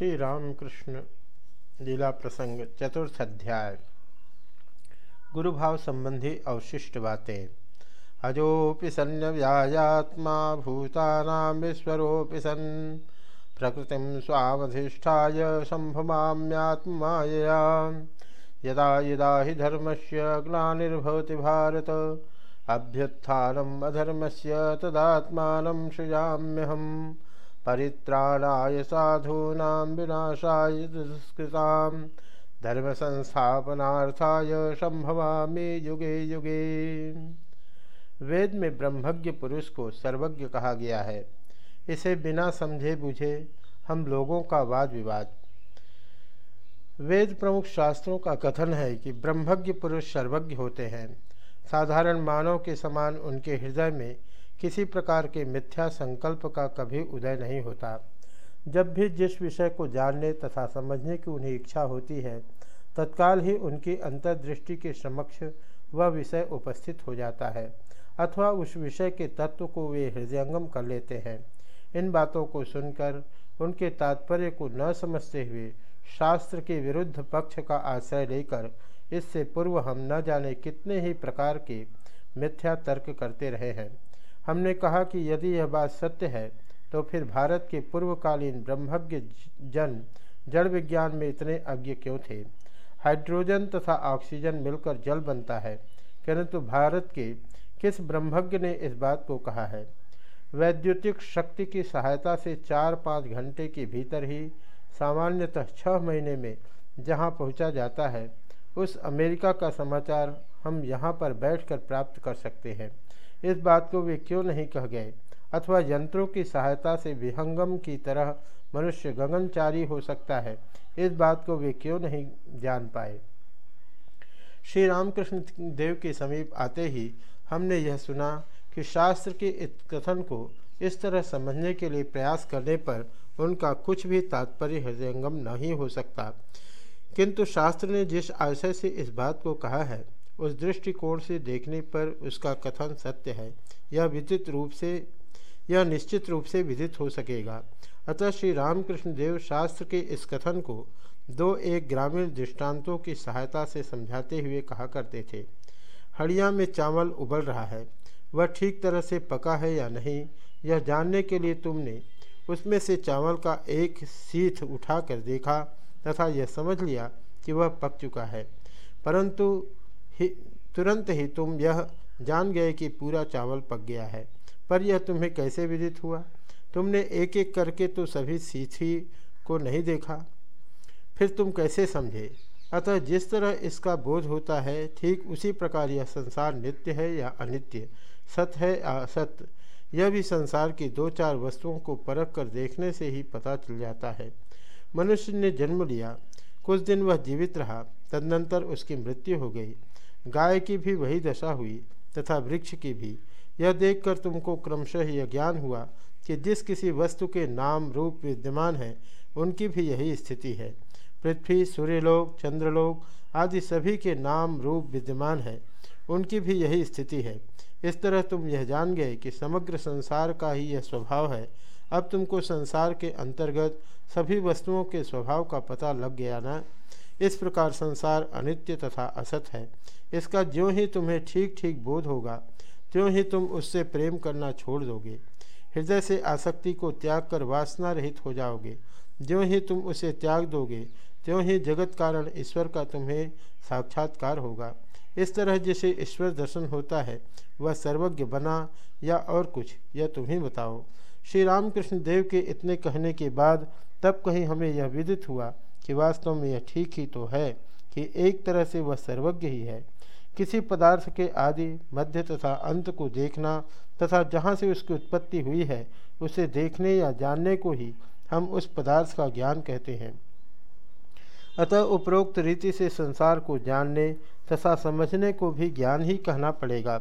श्री रामकृष्ण लीला प्रसंग, चतुर्थ अध्याय। गुरुभाव संबंधी अवशिष्ट बातें। अजोपि सन्न व्यायात्मा भूतानां विश्वरोपि सन् प्रकृतिं स्वामधिष्ठाय सम्भवाम्यात्मायया यदा यदा हि धर्मस्य ग्लानिर्भवति भारत। अभ्युत्थानम् अधर्मस्य तदात्मानं सृजाम्यहम्। परित्राणाय साधूना विनाशाय दुष्कृतां धर्म संस्थापनार्थाय संभवामी युगे युगे। वेद में ब्रह्मज्ञ पुरुष को सर्वज्ञ कहा गया है। इसे बिना समझे बुझे हम लोगों का वाद विवाद। वेद प्रमुख शास्त्रों का कथन है कि ब्रह्मज्ञ पुरुष सर्वज्ञ होते हैं। साधारण मानव के समान उनके हृदय में किसी प्रकार के मिथ्या संकल्प का कभी उदय नहीं होता। जब भी जिस विषय को जानने तथा समझने की उन्हें इच्छा होती है, तत्काल ही उनकी अंतर्दृष्टि के समक्ष वह विषय उपस्थित हो जाता है, अथवा उस विषय के तत्व को वे हृदयंगम कर लेते हैं। इन बातों को सुनकर उनके तात्पर्य को न समझते हुए शास्त्र के विरुद्ध पक्ष का आश्रय लेकर इससे पूर्व हम न जाने कितने ही प्रकार के मिथ्या तर्क करते रहे हैं। हमने कहा कि यदि यह बात सत्य है तो फिर भारत के पूर्वकालीन ब्रह्मज्ञ जन जड़ विज्ञान में इतने अज्ञ क्यों थे? हाइड्रोजन तथा ऑक्सीजन मिलकर जल बनता है, किंतु भारत के किस ब्रह्मज्ञ ने इस बात को कहा है? वैद्युतिक शक्ति की सहायता से चार पाँच घंटे के भीतर ही, सामान्यतः छः महीने में जहाँ पहुँचा जाता है, उस अमेरिका का समाचार हम यहाँ पर बैठकर प्राप्त कर सकते हैं। इस बात को वे क्यों नहीं कह गए? अथवा यंत्रों की सहायता से विहंगम की तरह मनुष्य गगनचारी हो सकता है? इस बात को वे क्यों नहीं जान पाए? श्री रामकृष्ण देव के समीप आते ही हमने यह सुना कि शास्त्र के इस कथन को इस तरह समझने के लिए प्रयास करने पर उनका कुछ भी तात्पर्य हृदयंगम नहीं हो सकता। किंतु शास्त्र ने जिस आशय से इस बात को कहा है उस दृष्टिकोण से देखने पर उसका कथन सत्य है। यह विदित रूप से, यह निश्चित रूप से विदित हो सकेगा। अतः श्री रामकृष्ण देव शास्त्र के इस कथन को दो एक ग्रामीण दृष्टांतों की सहायता से समझाते हुए कहा करते थे। हड़िया में चावल उबल रहा है। वह ठीक तरह से पका है या नहीं, यह जानने के लिए तुमने उसमें से चावल का एक सीथ उठाकर देखा तथा यह समझ लिया कि वह पक चुका है। परंतु ही, तुरंत ही तुम यह जान गए कि पूरा चावल पक गया है। पर यह तुम्हें कैसे विदित हुआ? तुमने एक एक करके तो सभी सीथी को नहीं देखा। फिर तुम कैसे समझे? अतः जिस तरह इसका बोध होता है, ठीक उसी प्रकार यह संसार नित्य है या अनित्य? सत्य है या असत्य? यह भी संसार की दो चार वस्तुओं को परख कर देखने से ही पता चल जाता है। मनुष्य ने जन्म लिया। कुछ दिन वह जीवित रहा। तदनंतर उसकी मृत्यु हो गई। गाय की भी वही दशा हुई तथा वृक्ष की भी। यह देखकर तुमको क्रमशः यह ज्ञान हुआ कि जिस किसी वस्तु के नाम रूप विद्यमान है, उनकी भी यही स्थिति है। पृथ्वी, सूर्यलोक, चंद्रलोक आदि सभी के नाम रूप विद्यमान है, उनकी भी यही स्थिति है। इस तरह तुम यह जान गए कि समग्र संसार का ही यह स्वभाव है। अब तुमको संसार के अंतर्गत सभी वस्तुओं के स्वभाव का पता लग गया ना? इस प्रकार संसार अनित्य तथा असत है। इसका ज्यों ही तुम्हें ठीक ठीक बोध होगा, त्यों ही तुम उससे प्रेम करना छोड़ दोगे। हृदय से आसक्ति को त्याग कर वासना रहित हो जाओगे। ज्यों ही तुम उसे त्याग दोगे, त्यों ही जगत कारण ईश्वर का तुम्हें साक्षात्कार होगा। इस तरह जिसे ईश्वर दर्शन होता है, वह सर्वज्ञ बना या और कुछ, यह तुम्हें बताओ। श्री रामकृष्ण देव के इतने कहने के बाद तब कहीं हमें यह विदित हुआ कि वास्तव में यह ठीक ही तो है कि एक तरह से वह सर्वज्ञ ही है। किसी पदार्थ के आदि मध्य तथा अंत को देखना तथा जहाँ से उसकी उत्पत्ति हुई है, उसे देखने या जानने को ही हम उस पदार्थ का ज्ञान कहते हैं। अतः उपरोक्त रीति से संसार को जानने तथा समझने को भी ज्ञान ही कहना पड़ेगा।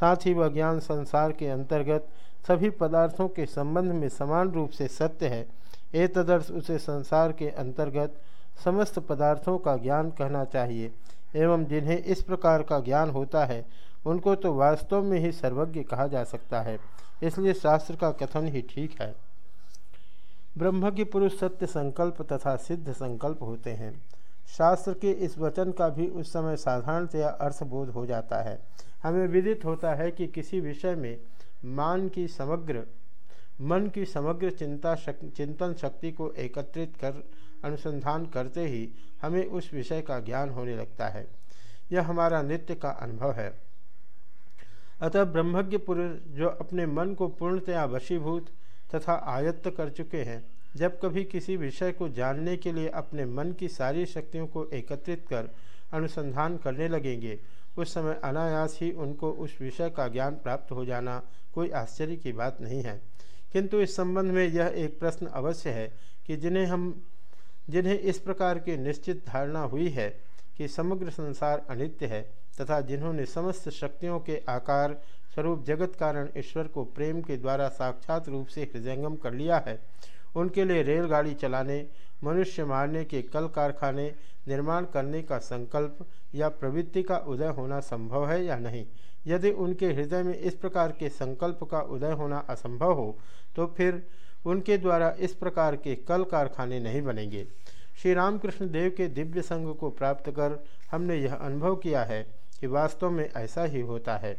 साथ ही वह ज्ञान संसार के अंतर्गत सभी पदार्थों के संबंध में समान रूप से सत्य है। ए तदर्थ उसे संसार के अंतर्गत समस्त पदार्थों का ज्ञान कहना चाहिए, एवं जिन्हें इस प्रकार का ज्ञान होता है, उनको तो वास्तव में ही सर्वज्ञ कहा जा सकता है। इसलिए शास्त्र का कथन ही ठीक है। ब्रह्म के पुरुष सत्य संकल्प तथा सिद्ध संकल्प होते हैं। शास्त्र के इस वचन का भी उस समय साधारणतया अर्थबोध हो जाता है। हमें विदित होता है कि किसी विषय में मान की समग्र मन की समग्र चिंता शक, चिंतन शक्ति को एकत्रित कर अनुसंधान करते ही हमें उस विषय का ज्ञान होने लगता है। यह हमारा नित्य का अनुभव है। अतः ब्रह्मज्ञ पुरुष जो अपने मन को पूर्णतया वशीभूत तथा आयत्त कर चुके हैं जब कभी किसी विषय को जानने के लिए अपने मन की सारी शक्तियों को एकत्रित कर अनुसंधान करने लगेंगे उस समय अनायास ही उनको उस विषय का ज्ञान प्राप्त हो जाना कोई आश्चर्य की बात नहीं है। किंतु इस संबंध में यह एक प्रश्न अवश्य है कि जिन्हें हम, जिन्हें इस प्रकार की निश्चित धारणा हुई है कि समग्र संसार अनित्य है तथा जिन्होंने समस्त शक्तियों के आकार स्वरूप जगत कारण ईश्वर को प्रेम के द्वारा साक्षात रूप से हृदयंगम कर लिया है, उनके लिए रेलगाड़ी चलाने, मनुष्य मारने के कल कारखाने निर्माण करने का संकल्प या प्रवृत्ति का उदय होना संभव है या नहीं? यदि उनके हृदय में इस प्रकार के संकल्प का उदय होना असंभव हो तो फिर उनके द्वारा इस प्रकार के कल कारखाने नहीं बनेंगे। श्री रामकृष्ण देव के दिव्य संघ को प्राप्त कर हमने यह अनुभव किया है कि वास्तव में ऐसा ही होता है।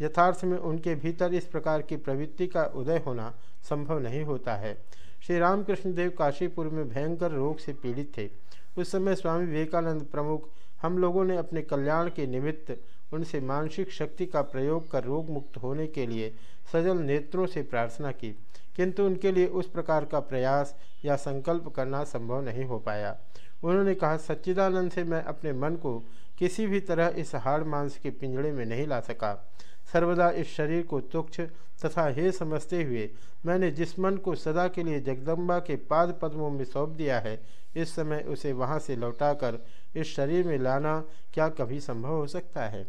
यथार्थ में उनके भीतर इस प्रकार की प्रवृत्ति का उदय होना संभव नहीं होता है। श्री रामकृष्ण देव काशीपुर में भयंकर रोग से पीड़ित थे। उस समय स्वामी विवेकानंद प्रमुख हम लोगों ने अपने कल्याण के निमित्त उनसे मानसिक शक्ति का प्रयोग कर रोग मुक्त होने के लिए सजल नेत्रों से प्रार्थना की, किंतु उनके लिए उस प्रकार का प्रयास या संकल्प करना संभव नहीं हो पाया। उन्होंने कहा, सच्चिदानंद से मैं अपने मन को किसी भी तरह इस हाड़ मांस के पिंजड़े में नहीं ला सका। सर्वदा इस शरीर को तुक्ष तथा हे समझते हुए मैंने जिस मन को सदा के लिए जगदम्बा के पाद पद्मों में सौंप दिया है, इस समय उसे वहाँ से लौटाकर इस शरीर में लाना क्या कभी संभव हो सकता है?